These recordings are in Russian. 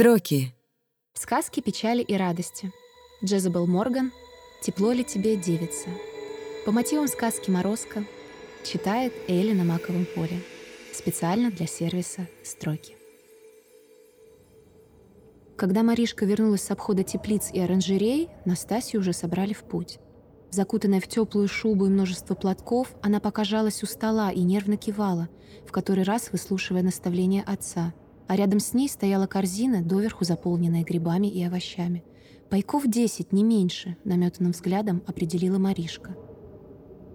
Строки. Сказки печали и радости. Джезабел Морган. Тепло ли тебе, девица? По мотивам сказки «Морозко» читает Элли на Маковом поле. Специально для сервиса «Строки». Когда Маришка вернулась с обхода теплиц и оранжерей, Настасью уже собрали в путь. Закутанная в теплую шубу и множество платков, она покажалась у стола и нервно кивала, в который раз выслушивая наставления отца. А рядом с ней стояла корзина, доверху заполненная грибами и овощами. «Пайков десять, не меньше», — наметанным взглядом определила Маришка.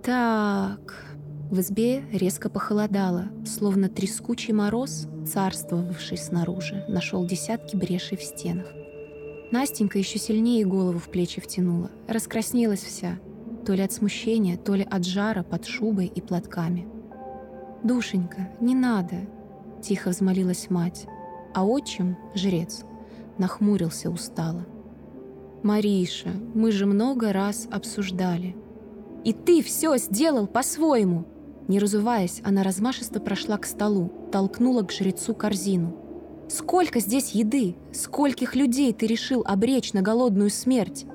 «Так...» В избе резко похолодало, словно трескучий мороз, царствовавший снаружи, нашел десятки брешей в стенах. Настенька еще сильнее голову в плечи втянула, раскраснелась вся, то ли от смущения, то ли от жара под шубой и платками. «Душенька, не надо!» — тихо взмолилась мать, а отчим, жрец, нахмурился устало. «Мариша, мы же много раз обсуждали. И ты все сделал по-своему!» Не разуваясь, она размашисто прошла к столу, толкнула к жрецу корзину. «Сколько здесь еды? Скольких людей ты решил обречь на голодную смерть?»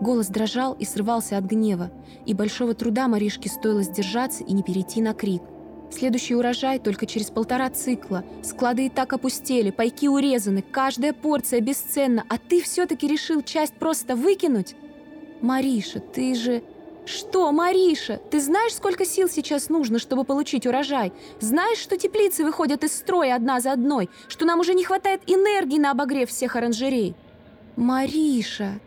Голос дрожал и срывался от гнева, и большого труда Маришке стоило сдержаться и не перейти на крик. Следующий урожай только через полтора цикла. Склады и так опустели, пайки урезаны, каждая порция бесценна, а ты все-таки решил часть просто выкинуть? Мариша, ты же... «Что, Мариша, ты знаешь, сколько сил сейчас нужно, чтобы получить урожай? Знаешь, что теплицы выходят из строя одна за одной, что нам уже не хватает энергии на обогрев всех оранжерей?» «Мариша!»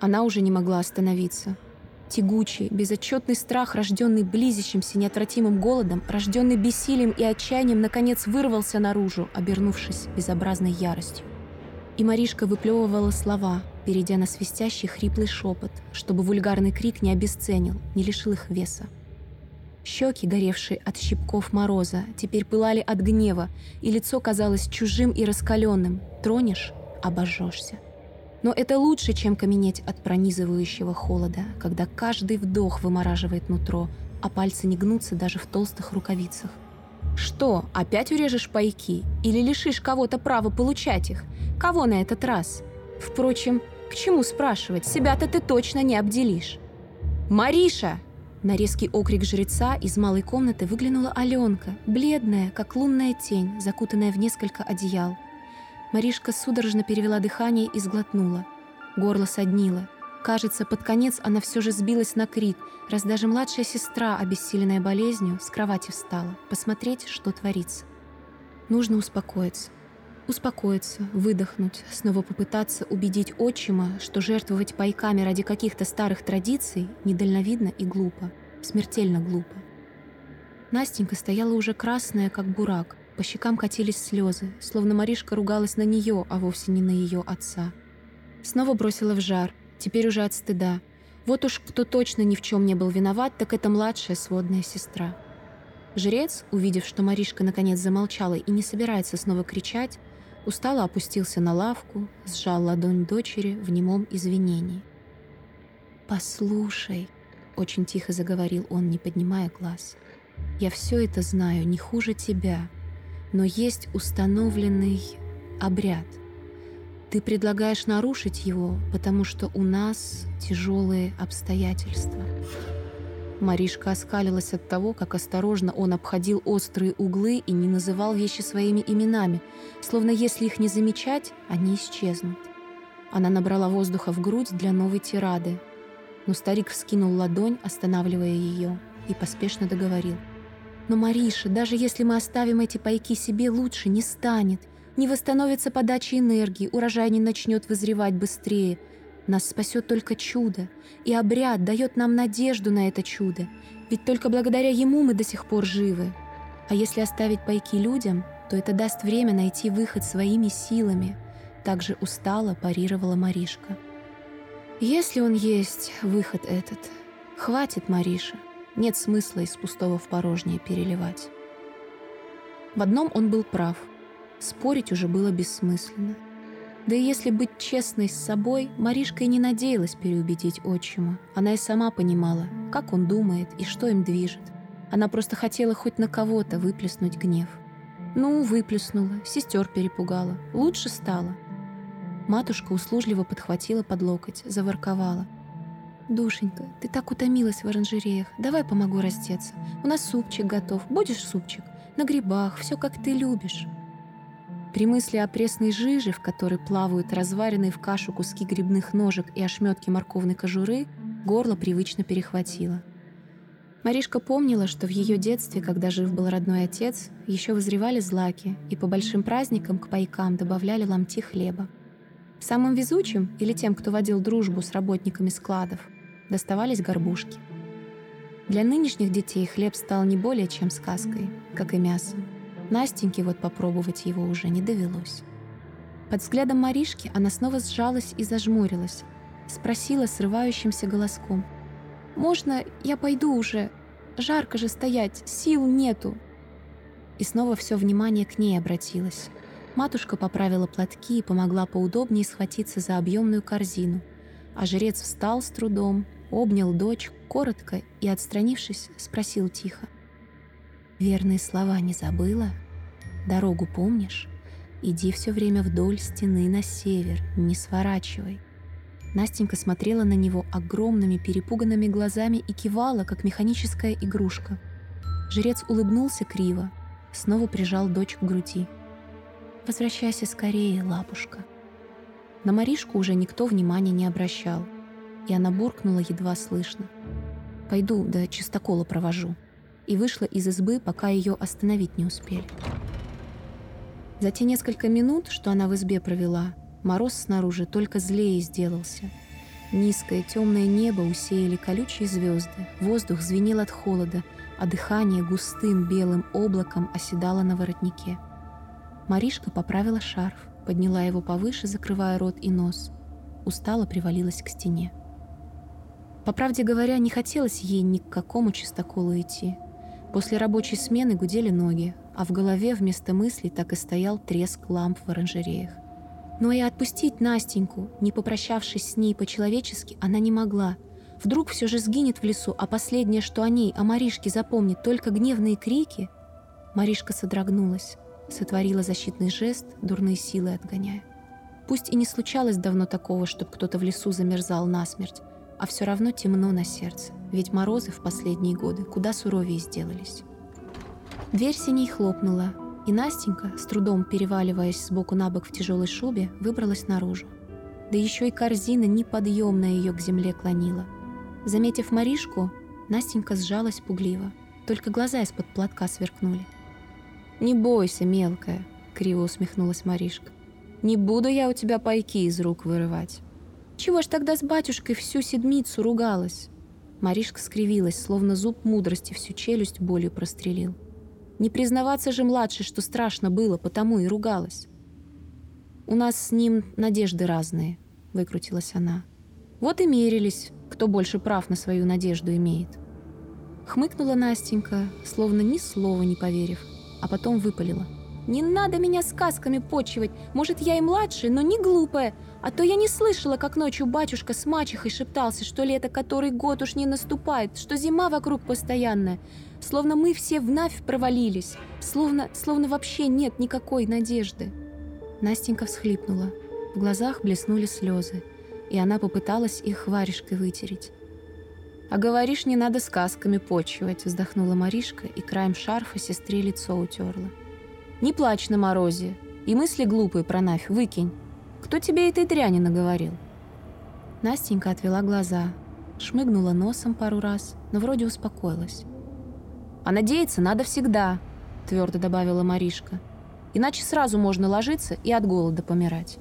Она уже не могла остановиться. Тягучий, безотчетный страх, рожденный близящимся неотвратимым голодом, рожденный бессилием и отчаянием, наконец вырвался наружу, обернувшись безобразной яростью. И Маришка выплевывала слова, перейдя на свистящий хриплый шепот, чтобы вульгарный крик не обесценил, не лишил их веса. Щеки, горевшие от щипков мороза, теперь пылали от гнева, и лицо казалось чужим и раскаленным. Тронешь — обожжешься. Но это лучше, чем каменеть от пронизывающего холода, когда каждый вдох вымораживает нутро, а пальцы не гнутся даже в толстых рукавицах. Что, опять урежешь пайки? Или лишишь кого-то права получать их? Кого на этот раз? Впрочем, к чему спрашивать? Себя-то ты точно не обделишь. «Мариша!» На резкий окрик жреца из малой комнаты выглянула Аленка, бледная, как лунная тень, закутанная в несколько одеял. Маришка судорожно перевела дыхание и сглотнула. Горло соднило. Кажется, под конец она все же сбилась на крик, раз даже младшая сестра, обессиленная болезнью, с кровати встала, посмотреть, что творится. Нужно успокоиться. Успокоиться, выдохнуть, снова попытаться убедить отчима, что жертвовать пайками ради каких-то старых традиций недальновидно и глупо, смертельно глупо. Настенька стояла уже красная, как бурак, по щекам катились слезы, словно Маришка ругалась на нее, а вовсе не на ее отца. Снова бросила в жар, теперь уже от стыда. Вот уж кто точно ни в чем не был виноват, так это младшая сводная сестра. Жрец, увидев, что Маришка наконец замолчала и не собирается снова кричать, устало опустился на лавку, сжал ладонь дочери в немом извинении. «Послушай», — очень тихо заговорил он, не поднимая глаз, «я все это знаю не хуже тебя, но есть установленный обряд. Ты предлагаешь нарушить его, потому что у нас тяжелые обстоятельства». Маришка оскалилась от того, как осторожно он обходил острые углы и не называл вещи своими именами, словно если их не замечать, они исчезнут. Она набрала воздуха в грудь для новой тирады, но старик вскинул ладонь, останавливая ее, и поспешно договорил. «Но, Мариша, даже если мы оставим эти пайки себе, лучше не станет. Не восстановится подача энергии, урожай не начнет вызревать быстрее – нас спасет только чудо, и обряд дает нам надежду на это чудо, ведь только благодаря ему мы до сих пор живы. А если оставить пайки людям, то это даст время найти выход своими силами, также устало парировала Маришка. Если он есть, выход этот. Хватит, Мариша. Нет смысла из пустого в порожнее переливать. В одном он был прав. Спорить уже было бессмысленно. Да и если быть честной с собой, Маришка и не надеялась переубедить отчима. Она и сама понимала, как он думает и что им движет. Она просто хотела хоть на кого-то выплеснуть гнев. Ну, выплеснула, сестер перепугала. Лучше стало. Матушка услужливо подхватила под локоть, заворковала. «Душенька, ты так утомилась в оранжереях. Давай помогу раздеться. У нас супчик готов. Будешь супчик? На грибах, все как ты любишь». При мысли о пресной жиже, в которой плавают разваренные в кашу куски грибных ножек и ошметки морковной кожуры, горло привычно перехватило. Маришка помнила, что в ее детстве, когда жив был родной отец, еще вызревали злаки, и по большим праздникам к пайкам добавляли ломти хлеба. Самым везучим, или тем, кто водил дружбу с работниками складов, доставались горбушки. Для нынешних детей хлеб стал не более чем сказкой, как и мясо. Настеньке вот попробовать его уже не довелось. Под взглядом Маришки она снова сжалась и зажмурилась. Спросила срывающимся голоском. «Можно я пойду уже? Жарко же стоять, сил нету!» И снова все внимание к ней обратилось. Матушка поправила платки и помогла поудобнее схватиться за объемную корзину. А жрец встал с трудом, обнял дочь коротко и, отстранившись, спросил тихо. «Верные слова не забыла?» Дорогу помнишь? Иди все время вдоль стены на север, не сворачивай. Настенька смотрела на него огромными перепуганными глазами и кивала, как механическая игрушка. Жрец улыбнулся криво, снова прижал дочь к груди. «Возвращайся скорее, лапушка». На Маришку уже никто внимания не обращал, и она буркнула едва слышно. «Пойду, да чистокола провожу», и вышла из избы, пока ее остановить не успели. За те несколько минут, что она в избе провела, мороз снаружи только злее сделался. Низкое темное небо усеяли колючие звезды, воздух звенел от холода, а дыхание густым белым облаком оседало на воротнике. Маришка поправила шарф, подняла его повыше, закрывая рот и нос. Устало привалилась к стене. По правде говоря, не хотелось ей ни к какому чистоколу идти. После рабочей смены гудели ноги, а в голове вместо мыслей так и стоял треск ламп в оранжереях. Но и отпустить Настеньку, не попрощавшись с ней по-человечески, она не могла. Вдруг все же сгинет в лесу, а последнее, что о ней, о Маришке запомнит, только гневные крики. Маришка содрогнулась, сотворила защитный жест, дурные силы отгоняя. Пусть и не случалось давно такого, чтобы кто-то в лесу замерзал насмерть, а все равно темно на сердце, ведь морозы в последние годы куда суровее сделались. Дверь синей хлопнула, и Настенька, с трудом переваливаясь с боку на бок в тяжелой шубе, выбралась наружу. Да еще и корзина неподъемная ее к земле клонила. Заметив Маришку, Настенька сжалась пугливо, только глаза из-под платка сверкнули. «Не бойся, мелкая», — криво усмехнулась Маришка. «Не буду я у тебя пайки из рук вырывать». «Чего ж тогда с батюшкой всю седмицу ругалась?» Маришка скривилась, словно зуб мудрости всю челюсть болью прострелил. Не признаваться же младшей, что страшно было, потому и ругалась. «У нас с ним надежды разные», — выкрутилась она. «Вот и мерились, кто больше прав на свою надежду имеет». Хмыкнула Настенька, словно ни слова не поверив, а потом выпалила. «Не надо меня сказками почивать. Может, я и младшая, но не глупая. А то я не слышала, как ночью батюшка с мачехой шептался, что лето который год уж не наступает, что зима вокруг постоянная словно мы все вновь провалились, словно, словно вообще нет никакой надежды. Настенька всхлипнула. В глазах блеснули слезы, и она попыталась их варежкой вытереть. «А говоришь, не надо сказками почивать», — вздохнула Маришка и краем шарфа сестре лицо утерла. «Не плачь на морозе, и мысли глупые про Навь выкинь. Кто тебе этой дряни наговорил?» Настенька отвела глаза, шмыгнула носом пару раз, но вроде успокоилась. А надеяться надо всегда, твердо добавила Маришка. Иначе сразу можно ложиться и от голода помирать.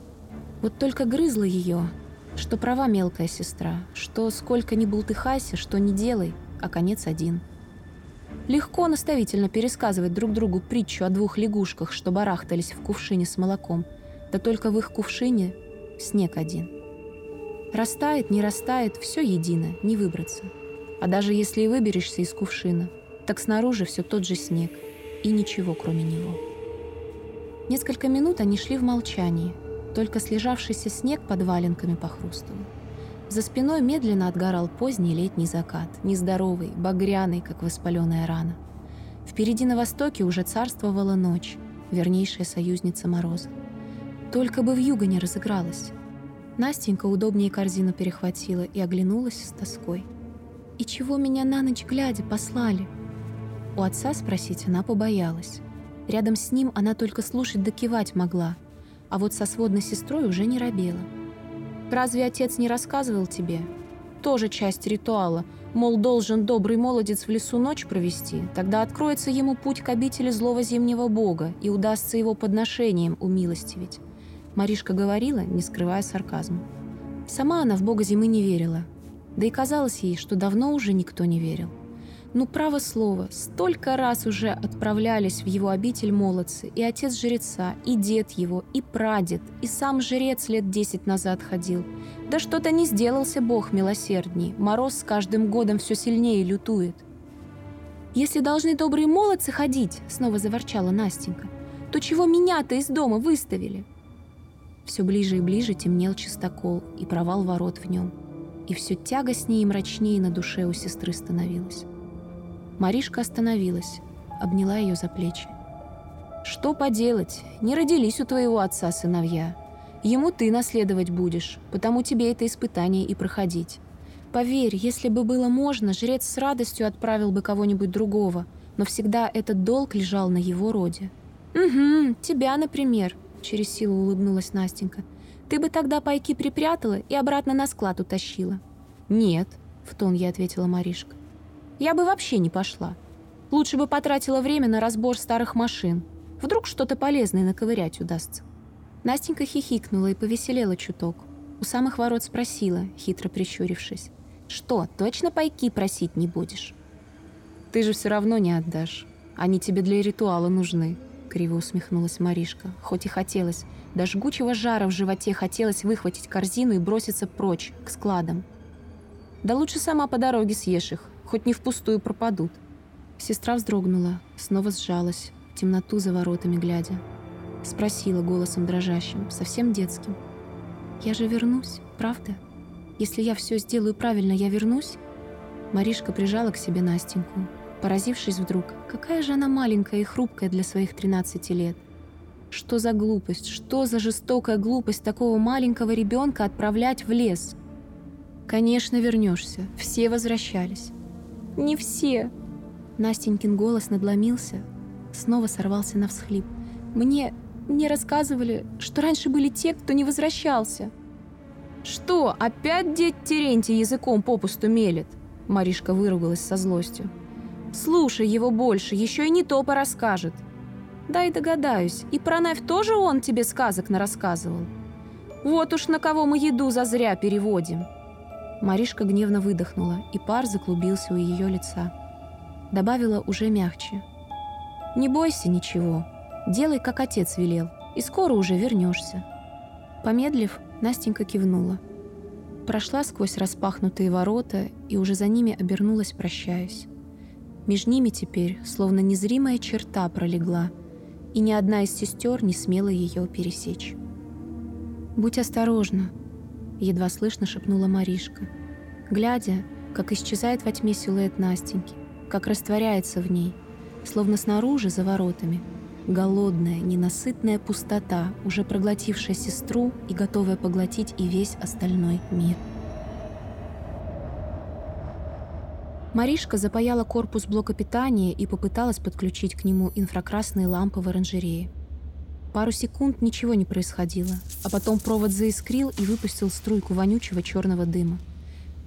Вот только грызла ее, что права мелкая сестра, что сколько ни бултыхайся, что не делай, а конец один. Легко наставительно пересказывать друг другу притчу о двух лягушках, что барахтались в кувшине с молоком, да только в их кувшине снег один. Растает, не растает, все едино, не выбраться. А даже если и выберешься из кувшина, так снаружи все тот же снег и ничего кроме него. Несколько минут они шли в молчании, только слежавшийся снег под валенками похрустывал. За спиной медленно отгорал поздний летний закат, нездоровый, багряный, как воспаленная рана. Впереди на востоке уже царствовала ночь, вернейшая союзница мороза. Только бы в юго не разыгралась. Настенька удобнее корзину перехватила и оглянулась с тоской. «И чего меня на ночь глядя послали?» У отца спросить она побоялась. Рядом с ним она только слушать да кивать могла, а вот со сводной сестрой уже не робела. «Разве отец не рассказывал тебе?» «Тоже часть ритуала, мол, должен добрый молодец в лесу ночь провести, тогда откроется ему путь к обители злого зимнего бога и удастся его подношением умилостивить. Маришка говорила, не скрывая сарказма. Сама она в бога зимы не верила. Да и казалось ей, что давно уже никто не верил. Ну, право слово, столько раз уже отправлялись в его обитель молодцы, и отец жреца, и дед его, и прадед, и сам жрец лет десять назад ходил. Да что-то не сделался бог милосердней, мороз с каждым годом все сильнее лютует. «Если должны добрые молодцы ходить», — снова заворчала Настенька, «то чего меня-то из дома выставили?» Все ближе и ближе темнел чистокол и провал ворот в нем. И все тягостнее и мрачнее на душе у сестры становилось. Маришка остановилась, обняла ее за плечи. «Что поделать? Не родились у твоего отца сыновья. Ему ты наследовать будешь, потому тебе это испытание и проходить. Поверь, если бы было можно, жрец с радостью отправил бы кого-нибудь другого, но всегда этот долг лежал на его роде. «Угу, тебя, например», Через силу улыбнулась Настенька. «Ты бы тогда пайки припрятала и обратно на склад утащила». «Нет», — в тон я ответила Маришка. «Я бы вообще не пошла. Лучше бы потратила время на разбор старых машин. Вдруг что-то полезное наковырять удастся». Настенька хихикнула и повеселела чуток. У самых ворот спросила, хитро прищурившись. «Что, точно пайки просить не будешь?» «Ты же все равно не отдашь. Они тебе для ритуала нужны», Криво усмехнулась Маришка. Хоть и хотелось. До жгучего жара в животе хотелось выхватить корзину и броситься прочь, к складам. Да лучше сама по дороге съешь их, хоть не впустую пропадут. Сестра вздрогнула, снова сжалась, в темноту за воротами глядя. Спросила голосом дрожащим, совсем детским. «Я же вернусь, правда? Если я все сделаю правильно, я вернусь?» Маришка прижала к себе Настеньку, поразившись вдруг, какая же она маленькая и хрупкая для своих 13 лет. Что за глупость, что за жестокая глупость такого маленького ребенка отправлять в лес? Конечно, вернешься. Все возвращались. Не все. Настенькин голос надломился, снова сорвался на всхлип. Мне мне рассказывали, что раньше были те, кто не возвращался. Что, опять дед Терентий языком попусту мелет? Маришка выругалась со злостью. Слушай его больше, еще и не то порасскажет. Дай догадаюсь, и про Навь тоже он тебе сказок нарассказывал? Вот уж на кого мы еду зазря переводим. Маришка гневно выдохнула, и пар заклубился у ее лица. Добавила уже мягче. «Не бойся ничего. Делай, как отец велел, и скоро уже вернешься». Помедлив, Настенька кивнула. Прошла сквозь распахнутые ворота и уже за ними обернулась, прощаясь. Между ними теперь словно незримая черта пролегла, и ни одна из сестер не смела ее пересечь. «Будь осторожна», — едва слышно шепнула Маришка, глядя, как исчезает во тьме силуэт Настеньки, как растворяется в ней, словно снаружи, за воротами, голодная, ненасытная пустота, уже проглотившая сестру и готовая поглотить и весь остальной мир. Маришка запаяла корпус блока питания и попыталась подключить к нему инфракрасные лампы в оранжерее. Пару секунд ничего не происходило, а потом провод заискрил и выпустил струйку вонючего черного дыма.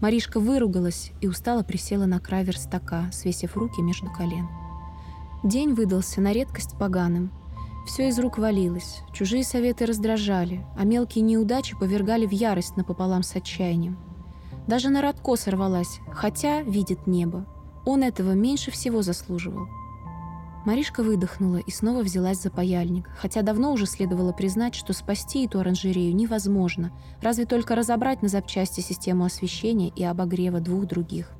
Маришка выругалась и устало присела на край верстака, свесив руки между колен. День выдался на редкость поганым. Все из рук валилось, чужие советы раздражали, а мелкие неудачи повергали в ярость напополам с отчаянием – даже на Радко сорвалась, хотя видит небо. Он этого меньше всего заслуживал. Маришка выдохнула и снова взялась за паяльник, хотя давно уже следовало признать, что спасти эту оранжерею невозможно, разве только разобрать на запчасти систему освещения и обогрева двух других.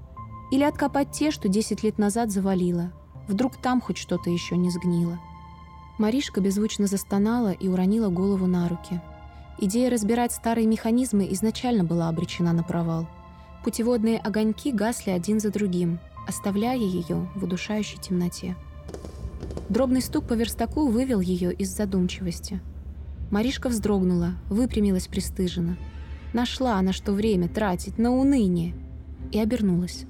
Или откопать те, что 10 лет назад завалило. Вдруг там хоть что-то еще не сгнило. Маришка беззвучно застонала и уронила голову на руки. Идея разбирать старые механизмы изначально была обречена на провал. Путеводные огоньки гасли один за другим, оставляя ее в удушающей темноте. Дробный стук по верстаку вывел ее из задумчивости. Маришка вздрогнула, выпрямилась пристыженно. Нашла на что время тратить, на уныние. И обернулась.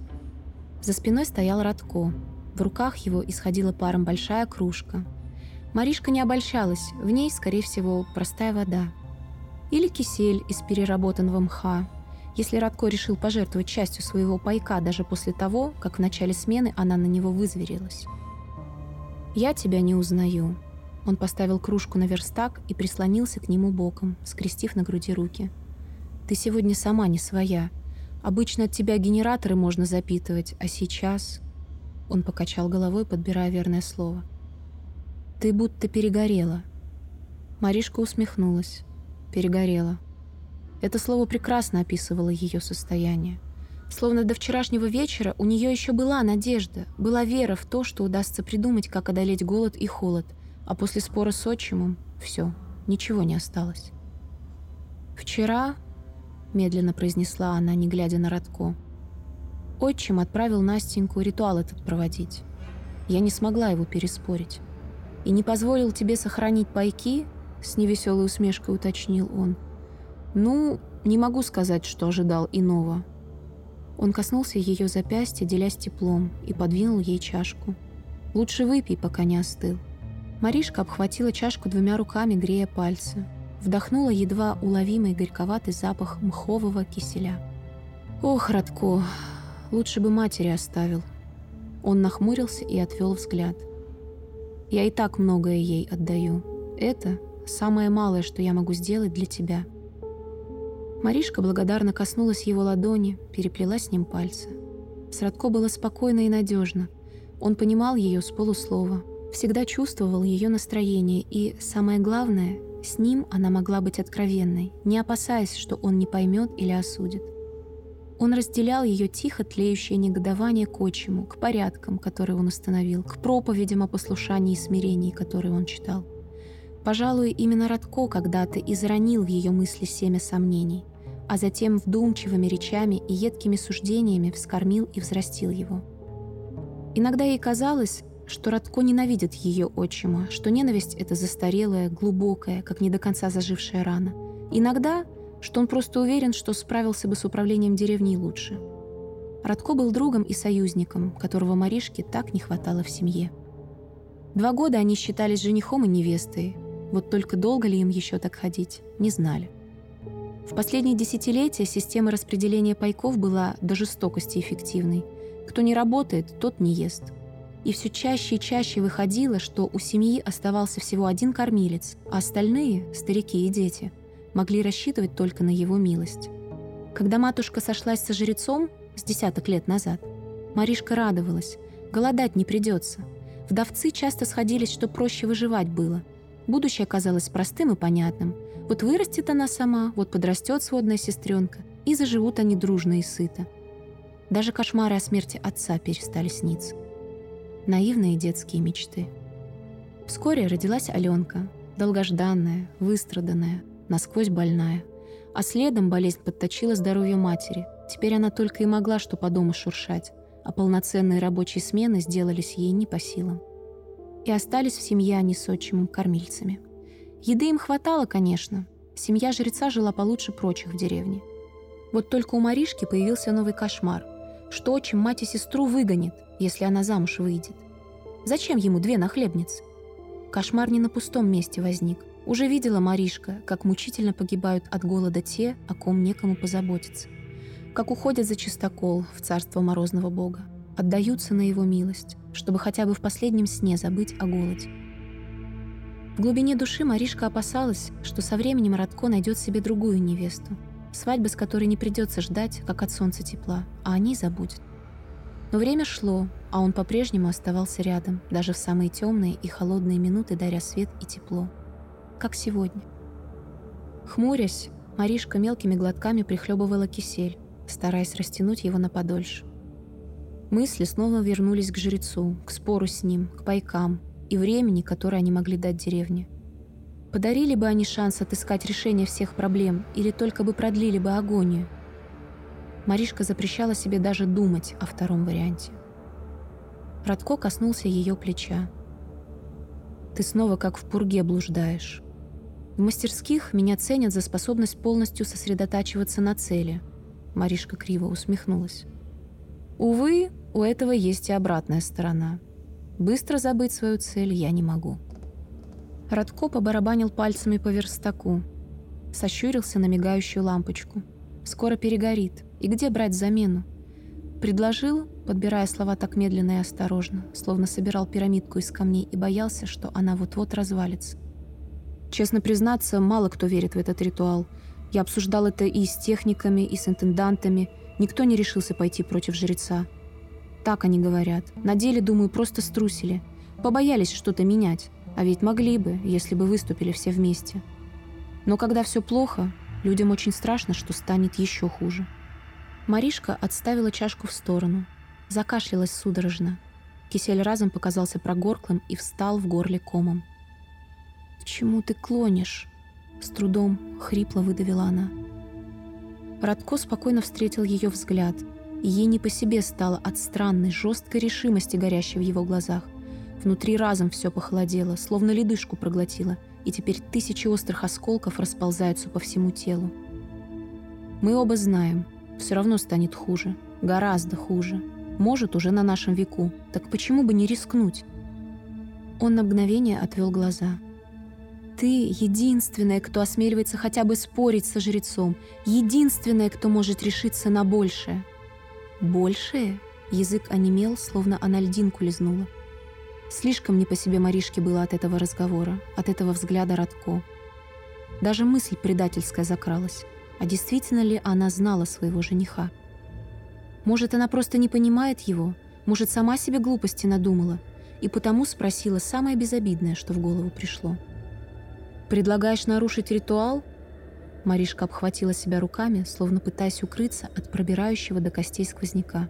За спиной стоял Радко. В руках его исходила паром большая кружка. Маришка не обольщалась, в ней, скорее всего, простая вода. Или кисель из переработанного мха. Если Радко решил пожертвовать частью своего пайка даже после того, как в начале смены она на него вызверилась. «Я тебя не узнаю». Он поставил кружку на верстак и прислонился к нему боком, скрестив на груди руки. «Ты сегодня сама не своя. Обычно от тебя генераторы можно запитывать, а сейчас...» Он покачал головой, подбирая верное слово. «Ты будто перегорела». Маришка усмехнулась. «Перегорела». Это слово прекрасно описывало ее состояние. Словно до вчерашнего вечера у нее еще была надежда, была вера в то, что удастся придумать, как одолеть голод и холод, а после спора с отчимом все, ничего не осталось. «Вчера», — медленно произнесла она, не глядя на Радко, отчим отправил Настеньку ритуал этот проводить. Я не смогла его переспорить. «И не позволил тебе сохранить пайки?» — с невеселой усмешкой уточнил он. «Ну, не могу сказать, что ожидал иного. Он коснулся ее запястья, делясь теплом, и подвинул ей чашку. «Лучше выпей, пока не остыл». Маришка обхватила чашку двумя руками, грея пальцы. Вдохнула едва уловимый горьковатый запах мхового киселя. «Ох, Радко, лучше бы матери оставил». Он нахмурился и отвел взгляд. «Я и так многое ей отдаю. Это самое малое, что я могу сделать для тебя». Маришка благодарно коснулась его ладони, переплела с ним пальцы. С было спокойно и надежно. Он понимал ее с полуслова, всегда чувствовал ее настроение, и, самое главное, с ним она могла быть откровенной, не опасаясь, что он не поймет или осудит. Он разделял ее тихо тлеющее негодование к отчиму, к порядкам, которые он установил, к проповедям о послушании и смирении, которые он читал. Пожалуй, именно Радко когда-то изранил в ее мысли семя сомнений а затем вдумчивыми речами и едкими суждениями вскормил и взрастил его. Иногда ей казалось, что Радко ненавидит ее отчима, что ненависть — это застарелая, глубокая, как не до конца зажившая рана. Иногда, что он просто уверен, что справился бы с управлением деревней лучше. Радко был другом и союзником, которого Маришке так не хватало в семье. Два года они считались женихом и невестой, вот только долго ли им еще так ходить, не знали. В последние десятилетия система распределения пайков была до жестокости эффективной. Кто не работает, тот не ест. И все чаще и чаще выходило, что у семьи оставался всего один кормилец, а остальные, старики и дети, могли рассчитывать только на его милость. Когда матушка сошлась со жрецом с десяток лет назад, Маришка радовалась, голодать не придется. Вдовцы часто сходились, что проще выживать было. Будущее казалось простым и понятным – вот вырастет она сама, вот подрастет сводная сестренка, и заживут они дружно и сыто. Даже кошмары о смерти отца перестали сниться. Наивные детские мечты. Вскоре родилась Аленка, долгожданная, выстраданная, насквозь больная. А следом болезнь подточила здоровье матери. Теперь она только и могла что по дому шуршать, а полноценные рабочие смены сделались ей не по силам. И остались в семье они с отчимом кормильцами – Еды им хватало, конечно. Семья жреца жила получше прочих в деревне. Вот только у Маришки появился новый кошмар. Что отчим мать и сестру выгонит, если она замуж выйдет? Зачем ему две нахлебницы? Кошмар не на пустом месте возник. Уже видела Маришка, как мучительно погибают от голода те, о ком некому позаботиться. Как уходят за чистокол в царство морозного бога. Отдаются на его милость, чтобы хотя бы в последнем сне забыть о голоде. В глубине души Маришка опасалась, что со временем Радко найдет себе другую невесту, свадьбы с которой не придется ждать, как от солнца тепла, а они забудет. Но время шло, а он по-прежнему оставался рядом, даже в самые темные и холодные минуты даря свет и тепло. Как сегодня. Хмурясь, Маришка мелкими глотками прихлебывала кисель, стараясь растянуть его на подольше. Мысли снова вернулись к жрецу, к спору с ним, к пайкам, и времени, которое они могли дать деревне. Подарили бы они шанс отыскать решение всех проблем или только бы продлили бы агонию. Маришка запрещала себе даже думать о втором варианте. Радко коснулся ее плеча. «Ты снова как в пурге блуждаешь». В мастерских меня ценят за способность полностью сосредотачиваться на цели. Маришка криво усмехнулась. Увы, у этого есть и обратная сторона. Быстро забыть свою цель я не могу. Радко побарабанил пальцами по верстаку, сощурился на мигающую лампочку. Скоро перегорит. И где брать замену? Предложил, подбирая слова так медленно и осторожно, словно собирал пирамидку из камней и боялся, что она вот-вот развалится. Честно признаться, мало кто верит в этот ритуал. Я обсуждал это и с техниками, и с интендантами. Никто не решился пойти против жреца. Так они говорят. На деле, думаю, просто струсили. Побоялись что-то менять. А ведь могли бы, если бы выступили все вместе. Но когда все плохо, людям очень страшно, что станет еще хуже. Маришка отставила чашку в сторону, закашлялась судорожно. Кисель разом показался прогорклым и встал в горле комом. «К чему ты клонишь?» С трудом хрипло выдавила она. Радко спокойно встретил ее взгляд, ей не по себе стало от странной, жесткой решимости, горящей в его глазах. Внутри разом все похолодело, словно ледышку проглотило, и теперь тысячи острых осколков расползаются по всему телу. Мы оба знаем, все равно станет хуже. Гораздо хуже. Может, уже на нашем веку. Так почему бы не рискнуть? Он на мгновение отвел глаза. Ты единственная, кто осмеливается хотя бы спорить со жрецом. Единственная, кто может решиться на большее. Большее? Язык онемел, словно она льдинку лизнула. Слишком не по себе Маришке было от этого разговора, от этого взгляда Радко. Даже мысль предательская закралась. А действительно ли она знала своего жениха? Может, она просто не понимает его? Может, сама себе глупости надумала? И потому спросила самое безобидное, что в голову пришло. «Предлагаешь нарушить ритуал?» Маришка обхватила себя руками, словно пытаясь укрыться от пробирающего до костей сквозняка.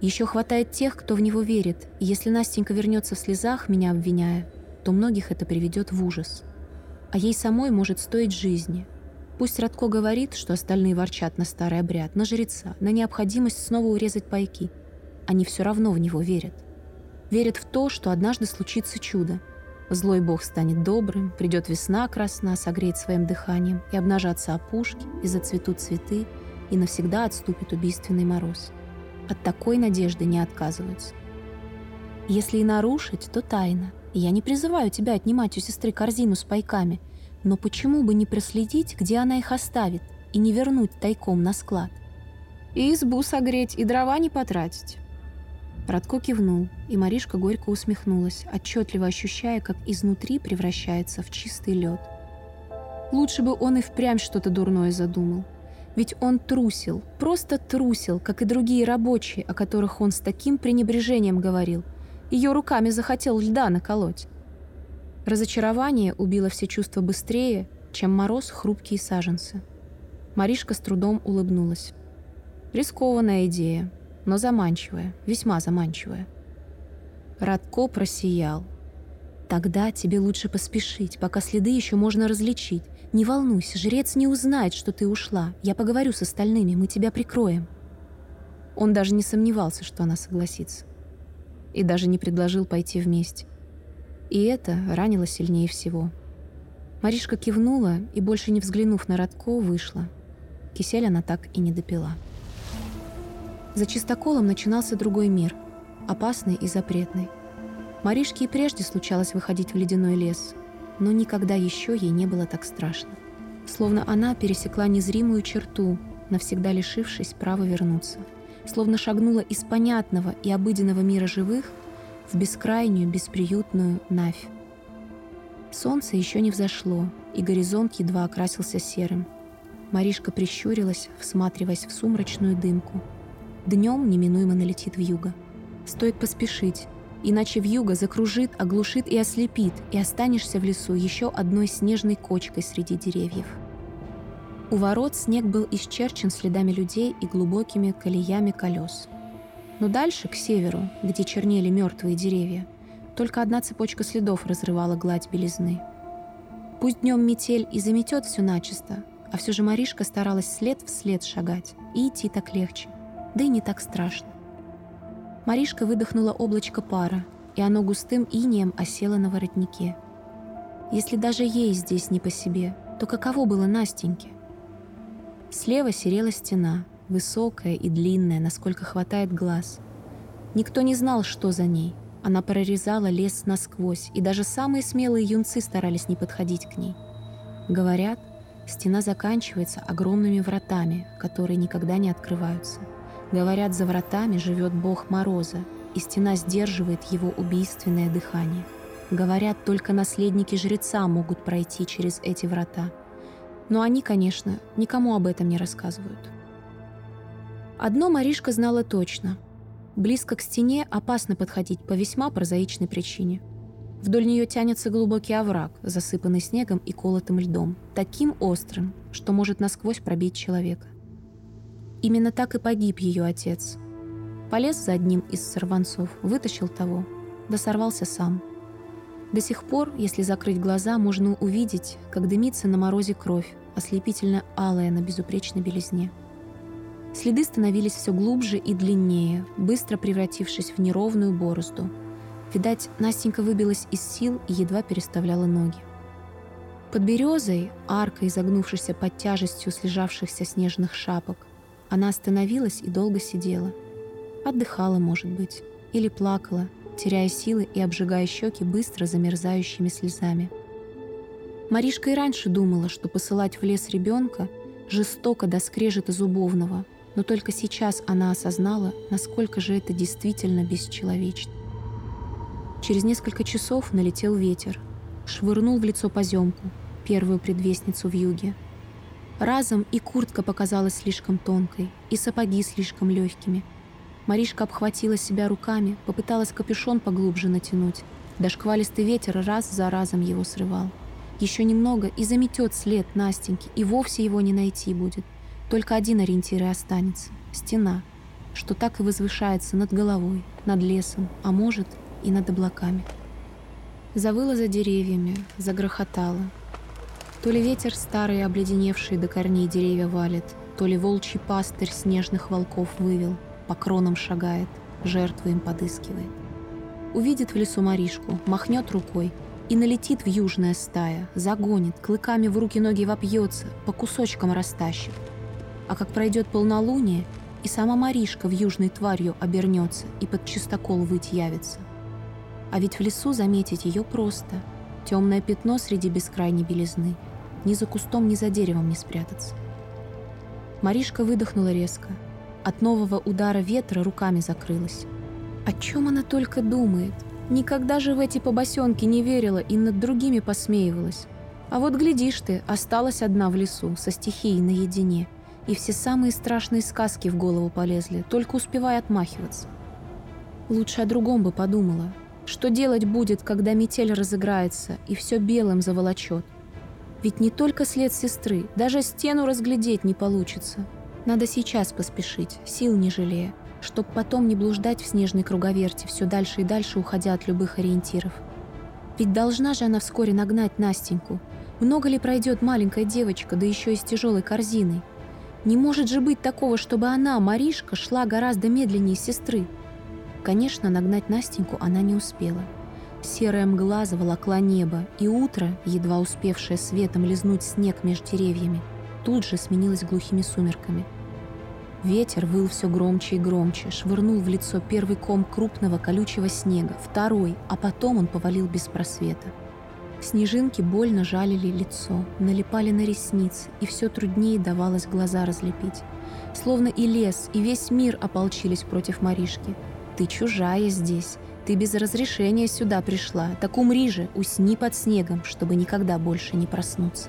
«Еще хватает тех, кто в него верит, и если Настенька вернется в слезах, меня обвиняя, то многих это приведет в ужас. А ей самой может стоить жизни, Пусть Радко говорит, что остальные ворчат на старый обряд, на жреца, на необходимость снова урезать пайки. Они все равно в него верят. Верят в то, что однажды случится чудо. Злой бог станет добрым, придет весна красна, согреет своим дыханием, и обнажатся опушки, и зацветут цветы, и навсегда отступит убийственный мороз. От такой надежды не отказываются. Если и нарушить, то тайна. И я не призываю тебя отнимать у сестры корзину с пайками – но почему бы не проследить, где она их оставит, и не вернуть тайком на склад? И избу согреть, и дрова не потратить. Радко кивнул, и Маришка горько усмехнулась, отчетливо ощущая, как изнутри превращается в чистый лед. Лучше бы он и впрямь что-то дурное задумал. Ведь он трусил, просто трусил, как и другие рабочие, о которых он с таким пренебрежением говорил. Ее руками захотел льда наколоть. Разочарование убило все чувства быстрее, чем мороз хрупкие саженцы. Маришка с трудом улыбнулась. Рискованная идея, но заманчивая, весьма заманчивая. Радко просиял. «Тогда тебе лучше поспешить, пока следы еще можно различить. Не волнуйся, жрец не узнает, что ты ушла. Я поговорю с остальными, мы тебя прикроем». Он даже не сомневался, что она согласится. И даже не предложил пойти вместе. И это ранило сильнее всего. Маришка кивнула и, больше не взглянув на Радко, вышла. Кисель она так и не допила. За чистоколом начинался другой мир, опасный и запретный. Маришке и прежде случалось выходить в ледяной лес, но никогда еще ей не было так страшно. Словно она пересекла незримую черту, навсегда лишившись права вернуться. Словно шагнула из понятного и обыденного мира живых – в бескрайнюю, бесприютную Навь. Солнце еще не взошло, и горизонт едва окрасился серым. Маришка прищурилась, всматриваясь в сумрачную дымку. Днем неминуемо налетит в юго. Стоит поспешить, иначе в юго закружит, оглушит и ослепит, и останешься в лесу еще одной снежной кочкой среди деревьев. У ворот снег был исчерчен следами людей и глубокими колеями колес – но дальше, к северу, где чернели мертвые деревья, только одна цепочка следов разрывала гладь белизны. Пусть днем метель и заметет все начисто, а все же Маришка старалась след в след шагать, и идти так легче, да и не так страшно. Маришка выдохнула облачко пара, и оно густым инеем осело на воротнике. Если даже ей здесь не по себе, то каково было Настеньке? Слева серела стена, высокая и длинная, насколько хватает глаз. Никто не знал, что за ней. Она прорезала лес насквозь, и даже самые смелые юнцы старались не подходить к ней. Говорят, стена заканчивается огромными вратами, которые никогда не открываются. Говорят, за вратами живет бог Мороза, и стена сдерживает его убийственное дыхание. Говорят, только наследники жреца могут пройти через эти врата. Но они, конечно, никому об этом не рассказывают. Одно Маришка знала точно. Близко к стене опасно подходить по весьма прозаичной причине. Вдоль нее тянется глубокий овраг, засыпанный снегом и колотым льдом, таким острым, что может насквозь пробить человека. Именно так и погиб ее отец. Полез за одним из сорванцов, вытащил того, да сорвался сам – до сих пор, если закрыть глаза, можно увидеть, как дымится на морозе кровь, ослепительно алая на безупречной белизне. Следы становились все глубже и длиннее, быстро превратившись в неровную борозду. Видать, Настенька выбилась из сил и едва переставляла ноги. Под березой, аркой, изогнувшейся под тяжестью слежавшихся снежных шапок, она остановилась и долго сидела. Отдыхала, может быть, или плакала, теряя силы и обжигая щеки быстро замерзающими слезами. Маришка и раньше думала, что посылать в лес ребенка жестоко до скрежета зубовного, но только сейчас она осознала, насколько же это действительно бесчеловечно. Через несколько часов налетел ветер, швырнул в лицо поземку, первую предвестницу в юге. Разом и куртка показалась слишком тонкой, и сапоги слишком легкими — Маришка обхватила себя руками, попыталась капюшон поглубже натянуть. Да шквалистый ветер раз за разом его срывал. Еще немного и заметет след Настеньки, и вовсе его не найти будет. Только один ориентир и останется — стена, что так и возвышается над головой, над лесом, а может и над облаками. Завыла за деревьями, загрохотала. То ли ветер старый, обледеневший до корней деревья валит, то ли волчий пастырь снежных волков вывел — по кронам шагает, жертву им подыскивает. Увидит в лесу Маришку, махнет рукой и налетит в южная стая, загонит, клыками в руки-ноги вопьется, по кусочкам растащит. А как пройдет полнолуние, и сама Маришка в южной тварью обернется и под чистокол выть явится. А ведь в лесу заметить ее просто. Темное пятно среди бескрайней белизны. Ни за кустом, ни за деревом не спрятаться. Маришка выдохнула резко, от нового удара ветра руками закрылась. О чем она только думает? Никогда же в эти побосенки не верила и над другими посмеивалась. А вот глядишь ты, осталась одна в лесу, со стихией наедине. И все самые страшные сказки в голову полезли, только успевая отмахиваться. Лучше о другом бы подумала. Что делать будет, когда метель разыграется и все белым заволочет? Ведь не только след сестры, даже стену разглядеть не получится. Надо сейчас поспешить, сил не жалея, чтоб потом не блуждать в снежной круговерти, все дальше и дальше уходя от любых ориентиров. Ведь должна же она вскоре нагнать Настеньку. Много ли пройдет маленькая девочка, да еще и с тяжелой корзиной? Не может же быть такого, чтобы она, Маришка, шла гораздо медленнее сестры. Конечно, нагнать Настеньку она не успела. Серая мгла заволокла небо, и утро, едва успевшее светом лизнуть снег между деревьями, тут же сменилось глухими сумерками – Ветер выл все громче и громче, швырнул в лицо первый ком крупного колючего снега, второй, а потом он повалил без просвета. Снежинки больно жалили лицо, налипали на ресницы, и все труднее давалось глаза разлепить. Словно и лес, и весь мир ополчились против Маришки. «Ты чужая здесь, ты без разрешения сюда пришла, так умри же, усни под снегом, чтобы никогда больше не проснуться».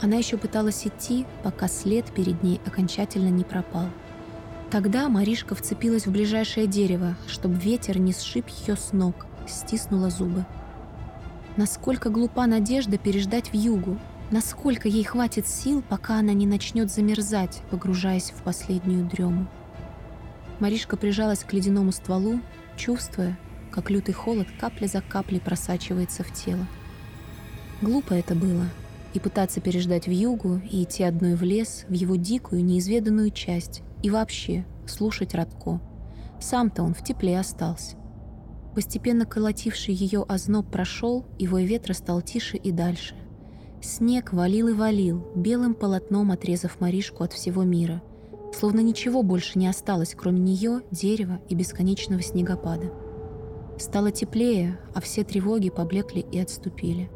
Она еще пыталась идти, пока след перед ней окончательно не пропал. Тогда Маришка вцепилась в ближайшее дерево, чтобы ветер не сшиб ее с ног, стиснула зубы. Насколько глупа надежда переждать в югу, насколько ей хватит сил, пока она не начнет замерзать, погружаясь в последнюю дрему. Маришка прижалась к ледяному стволу, чувствуя, как лютый холод капля за каплей просачивается в тело. Глупо это было — и пытаться переждать в югу и идти одной в лес, в его дикую, неизведанную часть, и вообще слушать Радко. Сам-то он в тепле остался. Постепенно колотивший ее озноб прошел, и вой ветра стал тише и дальше. Снег валил и валил, белым полотном отрезав Маришку от всего мира, словно ничего больше не осталось, кроме нее, дерева и бесконечного снегопада. Стало теплее, а все тревоги поблекли и отступили.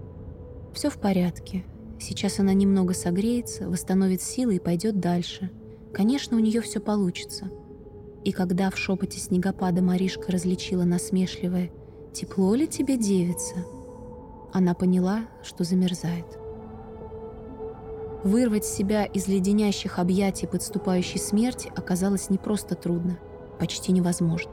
Все в порядке. Сейчас она немного согреется, восстановит силы и пойдет дальше. Конечно, у нее все получится. И когда в шепоте снегопада Маришка различила насмешливое «Тепло ли тебе, девица?», она поняла, что замерзает. Вырвать себя из леденящих объятий подступающей смерти оказалось не просто трудно, почти невозможно.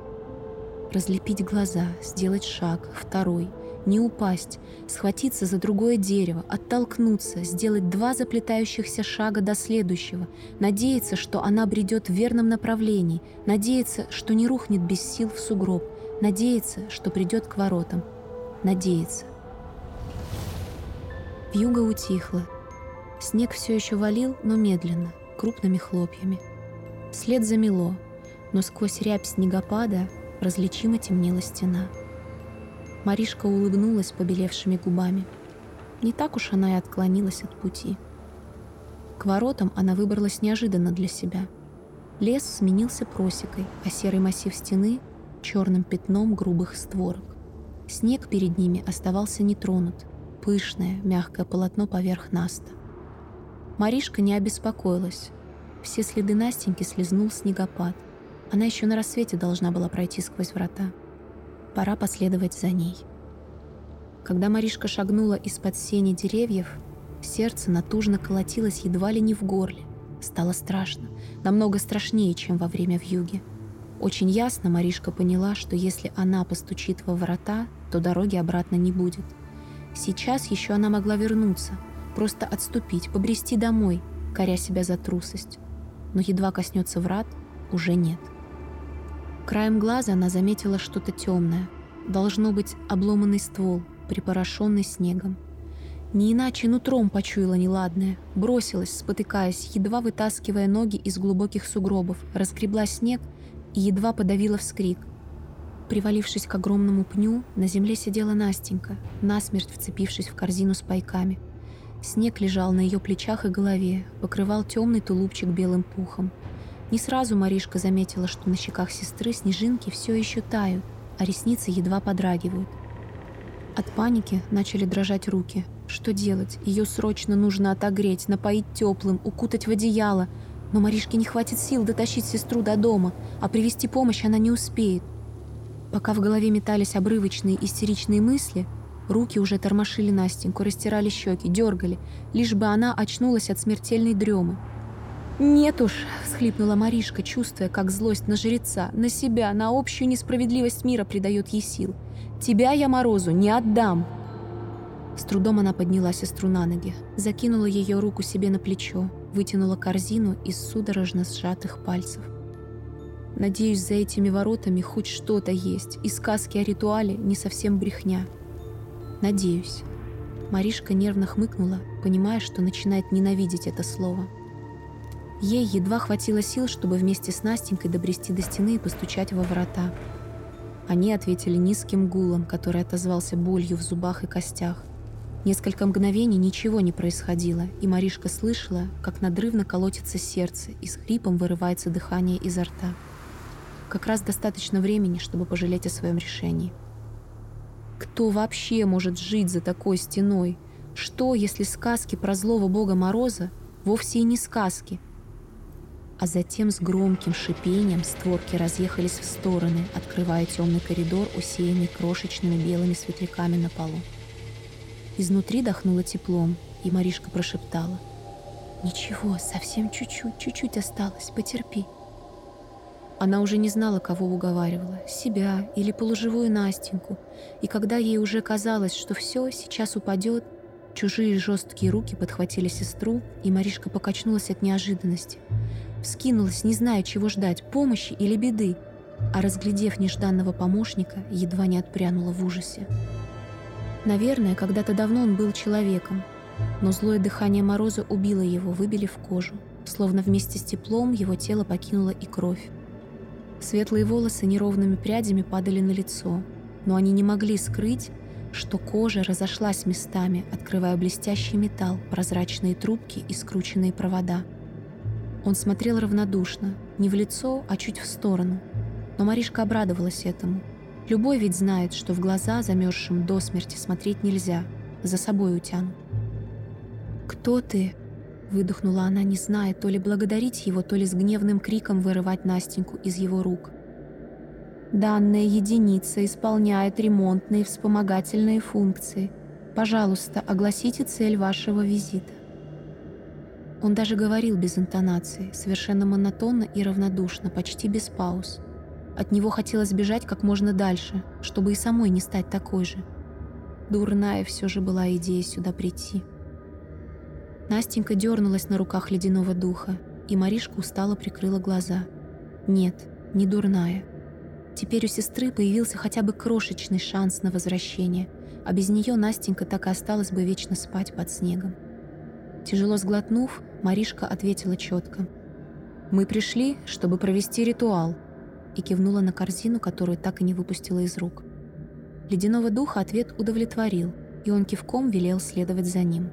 Разлепить глаза, сделать шаг, второй — не упасть, схватиться за другое дерево, оттолкнуться, сделать два заплетающихся шага до следующего, надеяться, что она бредет в верном направлении, надеяться, что не рухнет без сил в сугроб, надеяться, что придет к воротам, надеяться. Вьюга утихла. Снег все еще валил, но медленно, крупными хлопьями. След замело, но сквозь рябь снегопада различимо темнела стена. Маришка улыбнулась побелевшими губами. Не так уж она и отклонилась от пути. К воротам она выбралась неожиданно для себя. Лес сменился просекой, а серый массив стены — черным пятном грубых створок. Снег перед ними оставался нетронут, пышное, мягкое полотно поверх наста. Маришка не обеспокоилась. Все следы Настеньки слезнул снегопад. Она еще на рассвете должна была пройти сквозь врата. Пора последовать за ней. Когда Маришка шагнула из-под сени деревьев, сердце натужно колотилось едва ли не в горле. Стало страшно, намного страшнее, чем во время вьюги. Очень ясно Маришка поняла, что если она постучит во врата, то дороги обратно не будет. Сейчас еще она могла вернуться, просто отступить, побрести домой, коря себя за трусость. Но едва коснется врат, уже нет. Краем глаза она заметила что-то темное. Должно быть обломанный ствол, припорошенный снегом. Не иначе нутром почуяла неладное, бросилась, спотыкаясь, едва вытаскивая ноги из глубоких сугробов, разгребла снег и едва подавила вскрик. Привалившись к огромному пню, на земле сидела Настенька, насмерть вцепившись в корзину с пайками. Снег лежал на ее плечах и голове, покрывал темный тулупчик белым пухом — не сразу Маришка заметила, что на щеках сестры снежинки все еще тают, а ресницы едва подрагивают. От паники начали дрожать руки. Что делать? Ее срочно нужно отогреть, напоить теплым, укутать в одеяло. Но Маришке не хватит сил дотащить сестру до дома, а привести помощь она не успеет. Пока в голове метались обрывочные истеричные мысли, руки уже тормошили Настеньку, растирали щеки, дергали, лишь бы она очнулась от смертельной дремы. «Нет уж», — всхлипнула Маришка, чувствуя, как злость на жреца, на себя, на общую несправедливость мира придает ей сил. «Тебя я Морозу не отдам!» С трудом она подняла сестру на ноги, закинула ее руку себе на плечо, вытянула корзину из судорожно сжатых пальцев. Надеюсь, за этими воротами хоть что-то есть, и сказки о ритуале не совсем брехня. Надеюсь. Маришка нервно хмыкнула, понимая, что начинает ненавидеть это слово — Ей едва хватило сил, чтобы вместе с Настенькой добрести до стены и постучать во врата. Они ответили низким гулом, который отозвался болью в зубах и костях. Несколько мгновений ничего не происходило, и Маришка слышала, как надрывно колотится сердце и с хрипом вырывается дыхание изо рта. Как раз достаточно времени, чтобы пожалеть о своем решении. Кто вообще может жить за такой стеной? Что, если сказки про злого бога Мороза вовсе и не сказки, а затем с громким шипением створки разъехались в стороны, открывая темный коридор, усеянный крошечными белыми светляками на полу. Изнутри дохнуло теплом, и Маришка прошептала. «Ничего, совсем чуть-чуть, чуть-чуть осталось, потерпи». Она уже не знала, кого уговаривала, себя или полуживую Настеньку, и когда ей уже казалось, что все сейчас упадет, чужие жесткие руки подхватили сестру, и Маришка покачнулась от неожиданности – Вскинулась, не зная, чего ждать, помощи или беды, а разглядев нежданного помощника, едва не отпрянула в ужасе. Наверное, когда-то давно он был человеком, но злое дыхание мороза убило его, выбили в кожу, словно вместе с теплом его тело покинуло и кровь. Светлые волосы неровными прядями падали на лицо. но они не могли скрыть, что кожа разошлась местами, открывая блестящий металл, прозрачные трубки и скрученные провода. Он смотрел равнодушно, не в лицо, а чуть в сторону. Но Маришка обрадовалась этому. Любой ведь знает, что в глаза замерзшим до смерти смотреть нельзя, за собой утянут. «Кто ты?» — выдохнула она, не зная, то ли благодарить его, то ли с гневным криком вырывать Настеньку из его рук. Данная единица исполняет ремонтные вспомогательные функции. Пожалуйста, огласите цель вашего визита. Он даже говорил без интонации, совершенно монотонно и равнодушно, почти без пауз. От него хотелось бежать как можно дальше, чтобы и самой не стать такой же. Дурная все же была идея сюда прийти. Настенька дернулась на руках ледяного духа, и Маришка устало прикрыла глаза. Нет, не дурная. Теперь у сестры появился хотя бы крошечный шанс на возвращение, а без нее Настенька так и осталась бы вечно спать под снегом. Тяжело сглотнув, Маришка ответила четко. «Мы пришли, чтобы провести ритуал», и кивнула на корзину, которую так и не выпустила из рук. Ледяного духа ответ удовлетворил, и он кивком велел следовать за ним.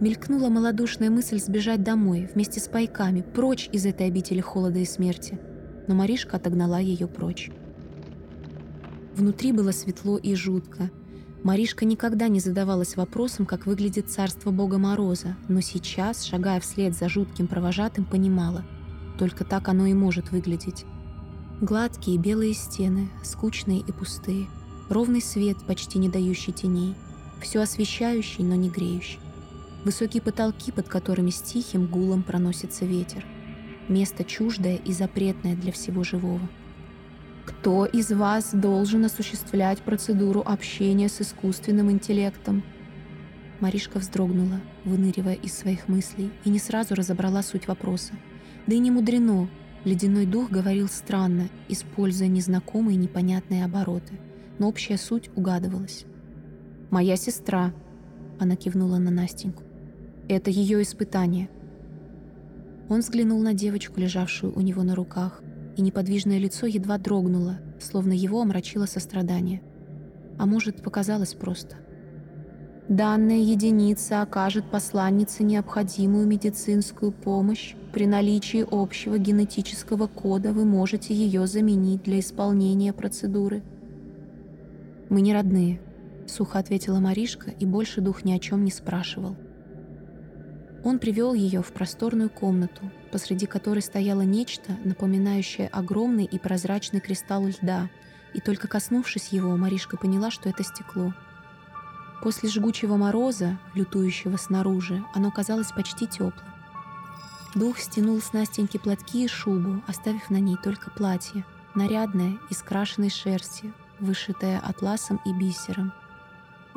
Мелькнула малодушная мысль сбежать домой вместе с пайками, прочь из этой обители холода и смерти – но Маришка отогнала ее прочь. Внутри было светло и жутко. Маришка никогда не задавалась вопросом, как выглядит царство Бога Мороза, но сейчас, шагая вслед за жутким провожатым, понимала, только так оно и может выглядеть. Гладкие белые стены, скучные и пустые, ровный свет, почти не дающий теней, все освещающий, но не греющий. Высокие потолки, под которыми с тихим гулом проносится ветер – место чуждое и запретное для всего живого. Кто из вас должен осуществлять процедуру общения с искусственным интеллектом? Маришка вздрогнула, выныривая из своих мыслей, и не сразу разобрала суть вопроса. Да и не мудрено. Ледяной дух говорил странно, используя незнакомые непонятные обороты, но общая суть угадывалась. «Моя сестра», — она кивнула на Настеньку. «Это ее испытание. Он взглянул на девочку, лежавшую у него на руках, и неподвижное лицо едва дрогнуло, словно его омрачило сострадание. А может, показалось просто. Данная единица окажет посланнице необходимую медицинскую помощь. При наличии общего генетического кода вы можете ее заменить для исполнения процедуры. «Мы не родные», — сухо ответила Маришка, и больше дух ни о чем не спрашивал. Он привел ее в просторную комнату, посреди которой стояло нечто, напоминающее огромный и прозрачный кристалл льда, и только коснувшись его, Маришка поняла, что это стекло. После жгучего мороза, лютующего снаружи, оно казалось почти теплым. Дух стянул с Настеньки платки и шубу, оставив на ней только платье, нарядное, из крашеной шерсти, вышитое атласом и бисером —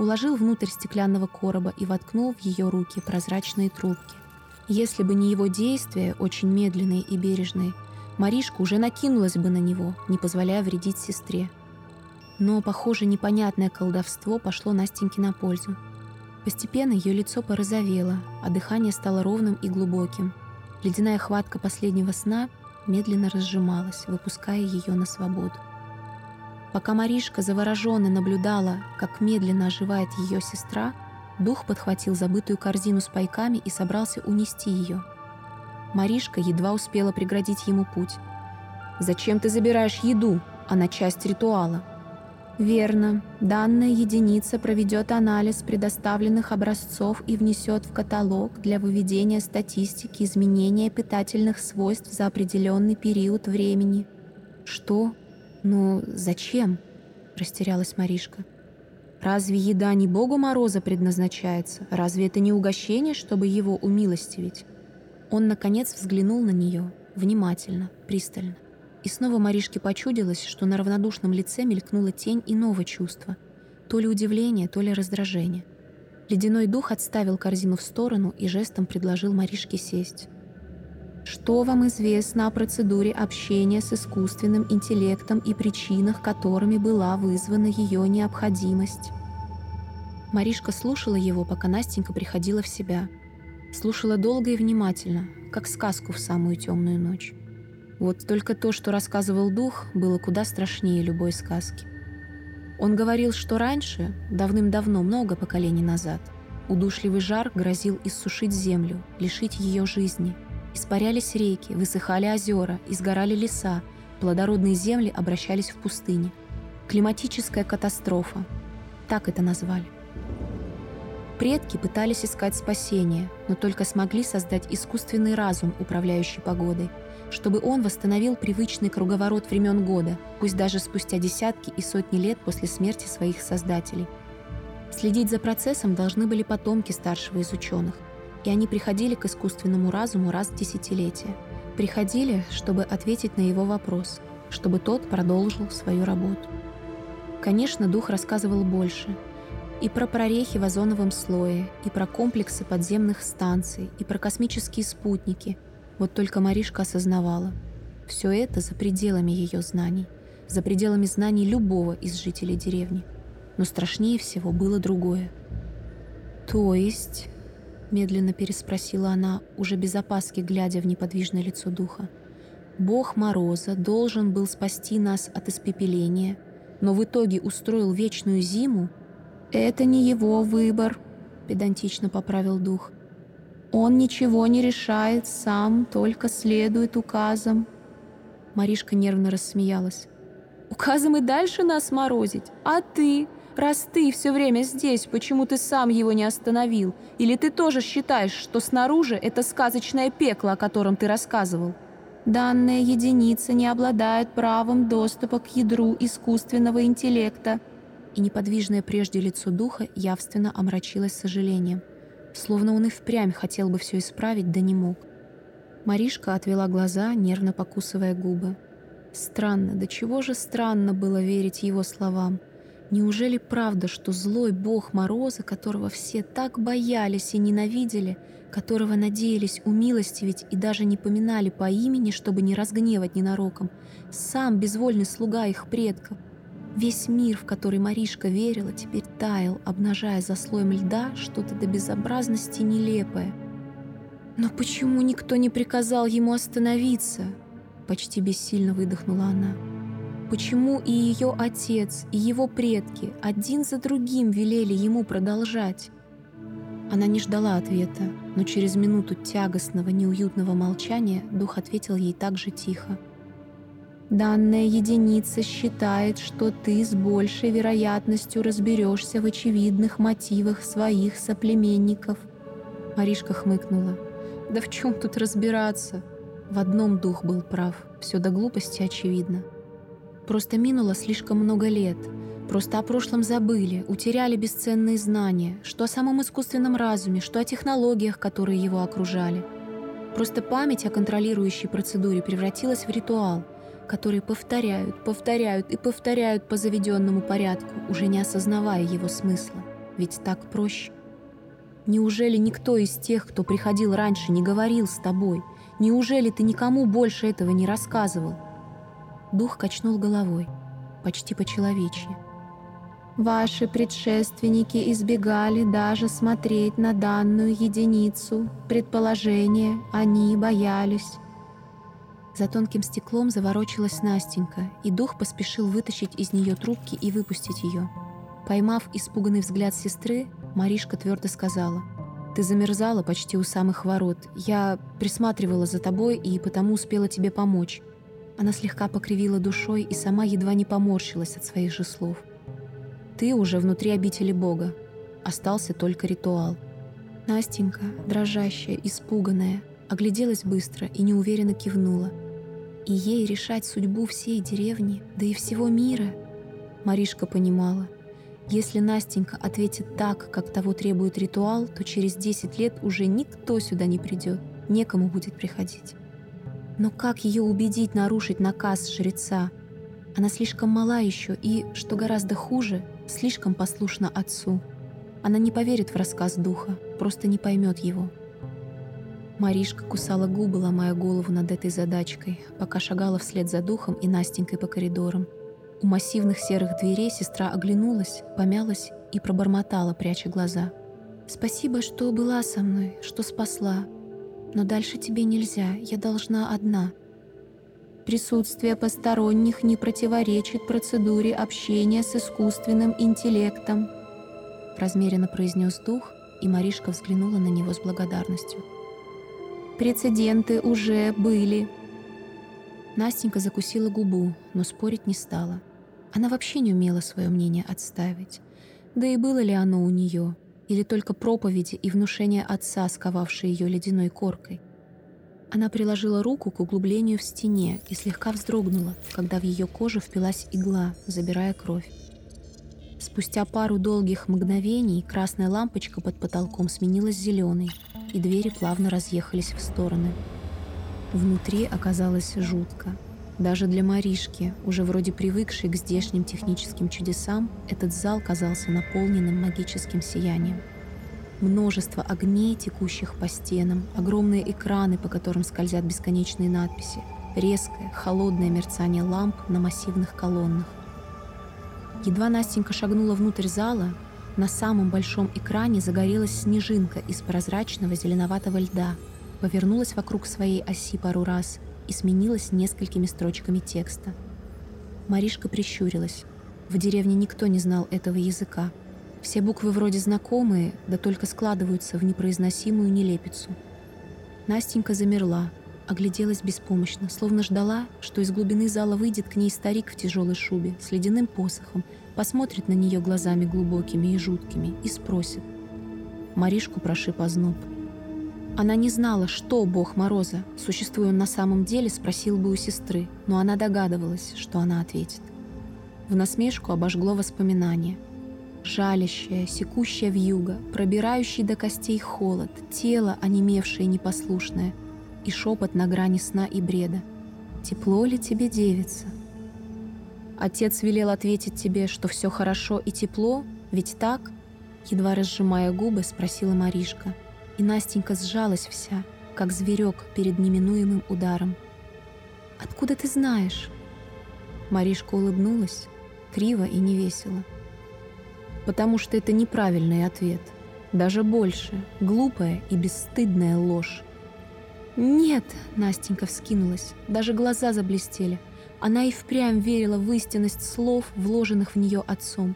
уложил внутрь стеклянного короба и воткнул в ее руки прозрачные трубки. Если бы не его действия, очень медленные и бережные, Маришка уже накинулась бы на него, не позволяя вредить сестре. Но, похоже, непонятное колдовство пошло Настеньке на пользу. Постепенно ее лицо порозовело, а дыхание стало ровным и глубоким. Ледяная хватка последнего сна медленно разжималась, выпуская ее на свободу. Пока Маришка завороженно наблюдала, как медленно оживает ее сестра, дух подхватил забытую корзину с пайками и собрался унести ее. Маришка едва успела преградить ему путь. «Зачем ты забираешь еду? Она часть ритуала». «Верно. Данная единица проведет анализ предоставленных образцов и внесет в каталог для выведения статистики изменения питательных свойств за определенный период времени». «Что? «Ну, зачем?» — растерялась Маришка. «Разве еда не Богу Мороза предназначается? Разве это не угощение, чтобы его умилостивить?» Он, наконец, взглянул на нее, внимательно, пристально. И снова Маришке почудилось, что на равнодушном лице мелькнула тень иного чувства. То ли удивление, то ли раздражение. Ледяной дух отставил корзину в сторону и жестом предложил Маришке сесть. Что вам известно о процедуре общения с искусственным интеллектом и причинах, которыми была вызвана ее необходимость? Маришка слушала его, пока Настенька приходила в себя. Слушала долго и внимательно, как сказку в самую темную ночь. Вот только то, что рассказывал дух, было куда страшнее любой сказки. Он говорил, что раньше, давным-давно, много поколений назад, удушливый жар грозил иссушить землю, лишить ее жизни. Испарялись реки, высыхали озера, изгорали леса, плодородные земли обращались в пустыни. Климатическая катастрофа. Так это назвали. Предки пытались искать спасение, но только смогли создать искусственный разум, управляющий погодой – чтобы он восстановил привычный круговорот времен года, пусть даже спустя десятки и сотни лет после смерти своих создателей. Следить за процессом должны были потомки старшего из ученых, и они приходили к искусственному разуму раз в десятилетие. Приходили, чтобы ответить на его вопрос, чтобы тот продолжил свою работу. Конечно, дух рассказывал больше. И про прорехи в озоновом слое, и про комплексы подземных станций, и про космические спутники – вот только Маришка осознавала, все это за пределами ее знаний, за пределами знаний любого из жителей деревни. Но страшнее всего было другое. «То есть...» — медленно переспросила она, уже без опаски глядя в неподвижное лицо духа. «Бог Мороза должен был спасти нас от испепеления, но в итоге устроил вечную зиму?» «Это не его выбор», — педантично поправил дух. Он ничего не решает сам, только следует указам. Маришка нервно рассмеялась. Указом и дальше нас морозить? А ты? Раз ты все время здесь, почему ты сам его не остановил? Или ты тоже считаешь, что снаружи это сказочное пекло, о котором ты рассказывал? Данная единица не обладает правом доступа к ядру искусственного интеллекта. И неподвижное прежде лицо духа явственно омрачилось сожалением словно он и впрямь хотел бы все исправить, да не мог. Маришка отвела глаза, нервно покусывая губы. Странно, до чего же странно было верить его словам. Неужели правда, что злой бог Мороза, которого все так боялись и ненавидели, которого надеялись умилостивить и даже не поминали по имени, чтобы не разгневать ненароком, сам безвольный слуга их предков — Весь мир, в который Маришка верила, теперь таял, обнажая за слоем льда что-то до безобразности нелепое. «Но почему никто не приказал ему остановиться?» Почти бессильно выдохнула она. Почему и ее отец, и его предки один за другим велели ему продолжать? Она не ждала ответа, но через минуту тягостного, неуютного молчания дух ответил ей так же тихо. Данная единица считает, что ты с большей вероятностью разберешься в очевидных мотивах своих соплеменников. Маришка хмыкнула. Да в чем тут разбираться? В одном дух был прав. Все до глупости очевидно. Просто минуло слишком много лет. Просто о прошлом забыли, утеряли бесценные знания, что о самом искусственном разуме, что о технологиях, которые его окружали. Просто память о контролирующей процедуре превратилась в ритуал — которые повторяют, повторяют и повторяют по заведенному порядку, уже не осознавая его смысла. Ведь так проще. Неужели никто из тех, кто приходил раньше, не говорил с тобой? Неужели ты никому больше этого не рассказывал? Дух качнул головой, почти по-человечьи. Ваши предшественники избегали даже смотреть на данную единицу. Предположения они боялись. За тонким стеклом заворочилась Настенька, и дух поспешил вытащить из нее трубки и выпустить ее. Поймав испуганный взгляд сестры, Маришка твердо сказала, «Ты замерзала почти у самых ворот. Я присматривала за тобой и потому успела тебе помочь». Она слегка покривила душой и сама едва не поморщилась от своих же слов. «Ты уже внутри обители Бога. Остался только ритуал». Настенька, дрожащая, испуганная, огляделась быстро и неуверенно кивнула. И ей решать судьбу всей деревни, да и всего мира. Маришка понимала, если Настенька ответит так, как того требует ритуал, то через 10 лет уже никто сюда не придет, некому будет приходить. Но как ее убедить нарушить наказ жреца? Она слишком мала еще и, что гораздо хуже, слишком послушна отцу. Она не поверит в рассказ духа, просто не поймет его. Маришка кусала губы, ломая голову над этой задачкой, пока шагала вслед за духом и Настенькой по коридорам. У массивных серых дверей сестра оглянулась, помялась и пробормотала, пряча глаза. «Спасибо, что была со мной, что спасла. Но дальше тебе нельзя, я должна одна». Присутствие посторонних не противоречит процедуре общения с искусственным интеллектом. Размеренно произнес дух, и Маришка взглянула на него с благодарностью. Прецеденты уже были. Настенька закусила губу, но спорить не стала. Она вообще не умела свое мнение отставить. Да и было ли оно у нее, или только проповеди и внушения отца, сковавшие ее ледяной коркой. Она приложила руку к углублению в стене и слегка вздрогнула, когда в ее кожу впилась игла, забирая кровь. Спустя пару долгих мгновений красная лампочка под потолком сменилась зеленой, и двери плавно разъехались в стороны. Внутри оказалось жутко. Даже для Маришки, уже вроде привыкшей к здешним техническим чудесам, этот зал казался наполненным магическим сиянием. Множество огней, текущих по стенам, огромные экраны, по которым скользят бесконечные надписи, резкое, холодное мерцание ламп на массивных колоннах. Едва Настенька шагнула внутрь зала, на самом большом экране загорелась снежинка из прозрачного зеленоватого льда, повернулась вокруг своей оси пару раз и сменилась несколькими строчками текста. Маришка прищурилась. В деревне никто не знал этого языка — все буквы вроде знакомые, да только складываются в непроизносимую нелепицу. Настенька замерла, огляделась беспомощно, словно ждала, что из глубины зала выйдет к ней старик в тяжелой шубе с ледяным посохом, посмотрит на нее глазами глубокими и жуткими и спросит. Маришку прошиб озноб. Она не знала, что Бог Мороза, существуя он на самом деле, спросил бы у сестры, но она догадывалась, что она ответит. В насмешку обожгло воспоминание — Жалящая, секущая вьюга, пробирающий до костей холод, тело, онемевшее и непослушное, и шепот на грани сна и бреда. «Тепло ли тебе, девица?» Отец велел ответить тебе, что все хорошо и тепло, ведь так? Едва разжимая губы, спросила Маришка. И Настенька сжалась вся, как зверек перед неминуемым ударом. «Откуда ты знаешь?» Маришка улыбнулась, криво и невесело потому что это неправильный ответ. Даже больше, глупая и бесстыдная ложь. «Нет!» — Настенька вскинулась, даже глаза заблестели. Она и впрямь верила в истинность слов, вложенных в нее отцом.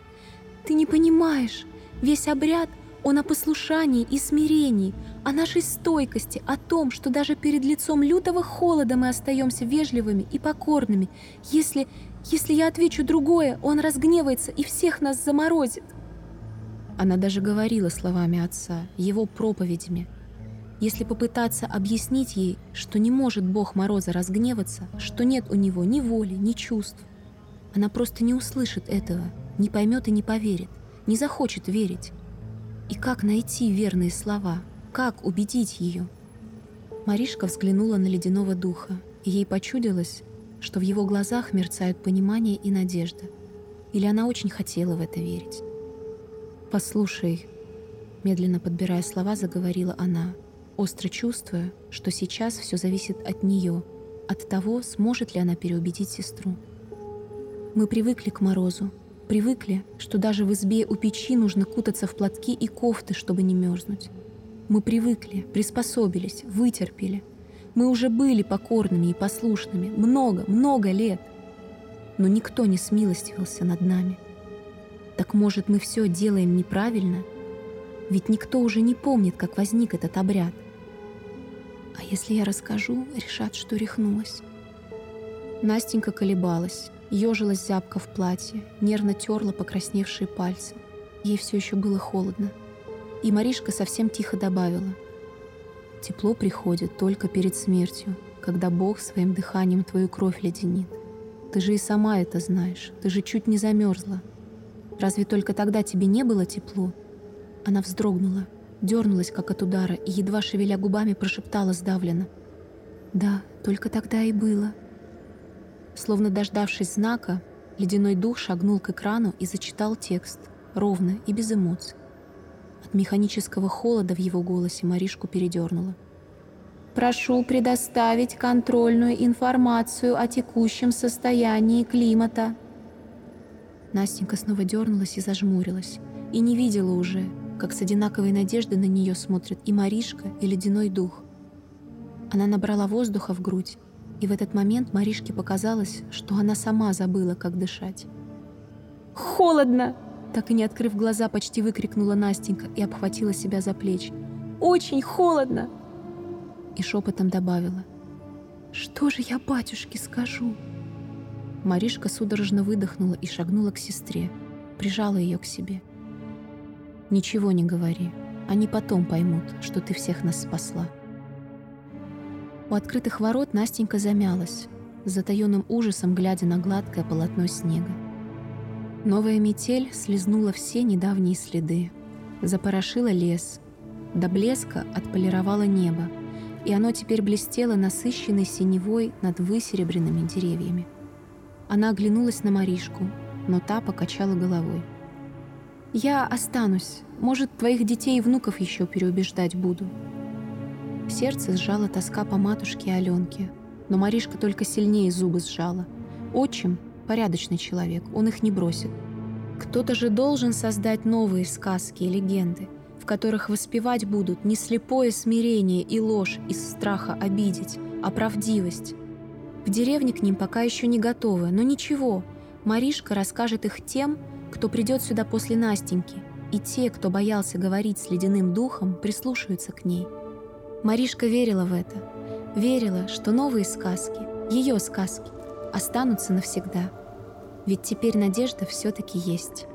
«Ты не понимаешь! Весь обряд, он о послушании и смирении, о нашей стойкости, о том, что даже перед лицом лютого холода мы остаемся вежливыми и покорными. Если, если я отвечу другое, он разгневается и всех нас заморозит». Она даже говорила словами отца, его проповедями. Если попытаться объяснить ей, что не может Бог Мороза разгневаться, что нет у него ни воли, ни чувств, она просто не услышит этого, не поймет и не поверит, не захочет верить. И как найти верные слова? Как убедить ее? Маришка взглянула на ледяного духа, и ей почудилось, что в его глазах мерцают понимание и надежда. Или она очень хотела в это верить. «Послушай», — медленно подбирая слова, заговорила она, остро чувствуя, что сейчас все зависит от нее, от того, сможет ли она переубедить сестру. «Мы привыкли к морозу, привыкли, что даже в избе у печи нужно кутаться в платки и кофты, чтобы не мерзнуть. Мы привыкли, приспособились, вытерпели. Мы уже были покорными и послушными много, много лет. Но никто не смилостивился над нами. Так может, мы все делаем неправильно? Ведь никто уже не помнит, как возник этот обряд. А если я расскажу, решат, что рехнулась. Настенька колебалась, ежилась зябко в платье, нервно терла покрасневшие пальцы. Ей все еще было холодно. И Маришка совсем тихо добавила. Тепло приходит только перед смертью, когда Бог своим дыханием твою кровь леденит. Ты же и сама это знаешь, ты же чуть не замерзла. Разве только тогда тебе не было тепло?» Она вздрогнула, дернулась, как от удара, и, едва шевеля губами, прошептала сдавленно. «Да, только тогда и было». Словно дождавшись знака, ледяной дух шагнул к экрану и зачитал текст, ровно и без эмоций. От механического холода в его голосе Маришку передернула. «Прошу предоставить контрольную информацию о текущем состоянии климата», Настенька снова дернулась и зажмурилась, и не видела уже, как с одинаковой надеждой на нее смотрят и Маришка, и ледяной дух. Она набрала воздуха в грудь И в этот момент Маришке показалось, что она сама забыла, как дышать. «Холодно!» Так и не открыв глаза, почти выкрикнула Настенька и обхватила себя за плечи. «Очень холодно!» И шепотом добавила. «Что же я батюшке скажу?» Маришка судорожно выдохнула и шагнула к сестре, прижала ее к себе. «Ничего не говори, они потом поймут, что ты всех нас спасла». У открытых ворот Настенька замялась, с затаенным ужасом глядя на гладкое полотно снега. Новая метель слезнула все недавние следы, запорошила лес, до блеска отполировала небо, и оно теперь блестело насыщенной синевой над высеребренными деревьями. Она оглянулась на Маришку, но та покачала головой. «Я останусь. Может, твоих детей и внуков еще переубеждать буду», Сердце сжало тоска по матушке Аленке, но Маришка только сильнее зубы сжала. Отчим — порядочный человек, он их не бросит. Кто-то же должен создать новые сказки и легенды, в которых воспевать будут не слепое смирение и ложь из страха обидеть, а правдивость. В деревне к ним пока еще не готовы, но ничего, Маришка расскажет их тем, кто придет сюда после Настеньки, и те, кто боялся говорить с ледяным духом, прислушаются к ней — Маришка верила в это. Верила, что новые сказки, ее сказки, останутся навсегда. Ведь теперь надежда все-таки есть.